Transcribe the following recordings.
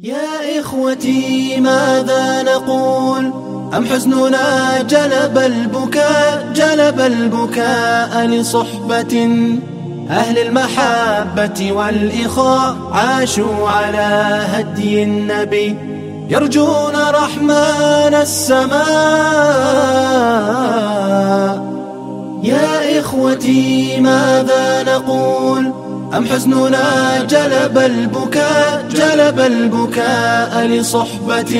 يا إخوتي ماذا نقول؟ أم حزننا جلب البكاء جلب البكاء لصحبة؟ أهل المحبة والإخاء عاشوا على هدي النبي. يرجون رحمن السماء. يا إخوتي ماذا نقول؟ أم حزننا جلب البكاء جلب البكاء لصحبة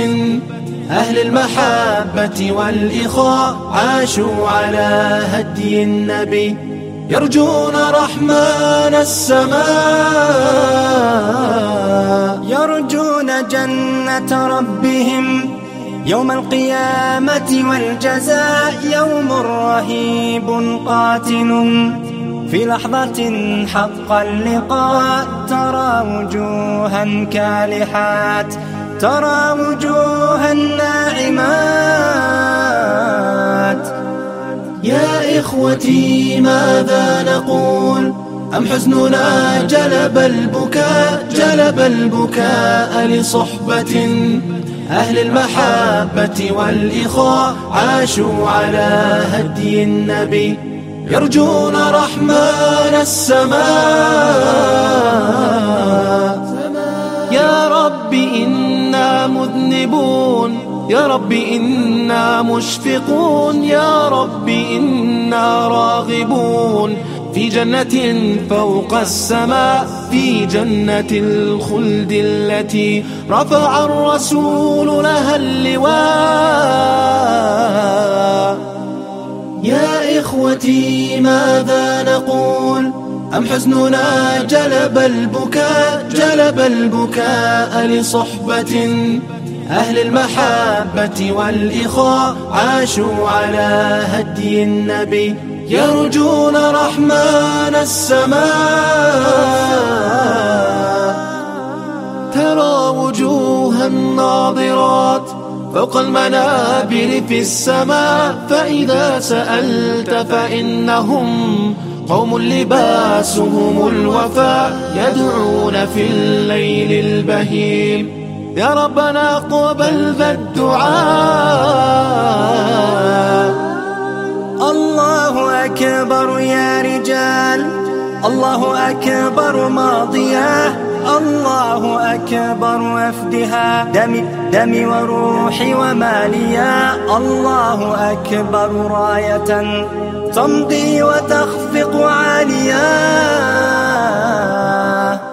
أهل المحبة والإخاء عاشوا على هدي النبي. يرجون رحمن السماء. يرجون جنة ربهم يوم القيامة والجزاء يوم رهيب قاتل. في لحظة حق اللقاء ترى وجوها كالحات ترى وجوها ناعمات يا إخوتي ماذا نقول؟ أم حزننا جلب البكاء جلب البكاء لصحبة؟ أهل المحبة والإخاء عاشوا على هدي النبي. يرجون رحمن السماء. يا رب إنا مذنبون. يا رب إنا مشفقون. يا رب إنا راغبون. في جنة فوق السماء في جنة الخلد التي رفع الرسول لها اللواء. يا إخوتي ماذا نقول؟ أم حزننا جلب البكاء جلب البكاء لصحبة. أهل المحبة والإخاء عاشوا على هدي النبي يرجون رحمن السماء. فوق المنابر في السماء فإذا سألت فإنهم قوم لباسهم الوفاء يدعون في الليل البهيم. يا ربنا قبل ذا الدعاء. الله أكبر ماضياه الله أكبر وفدها. دمي دمي وروحي وماليا. الله أكبر راية تمضي وتخفق عاليا.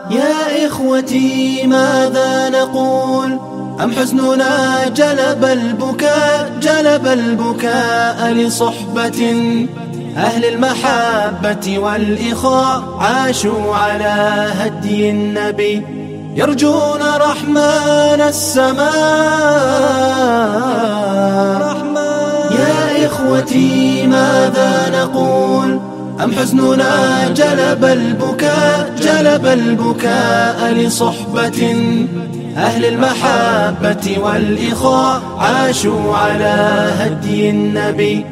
يا إخوتي ماذا نقول؟ أم حزننا جلب البكاء جلب البكاء لصحبة أهل المحبة والإخاء عاشوا على هدي النبي. يرجون رحمن السماء. يا إخوتي ماذا نقول؟ أم حزننا جلب البكاء جلب البكاء لصحبة؟ أهل المحبة والإخاء عاشوا على هدي النبي.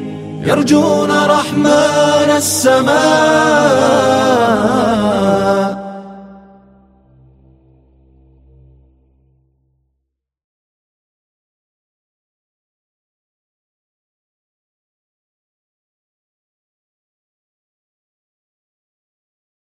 يرجون رحمن السماء.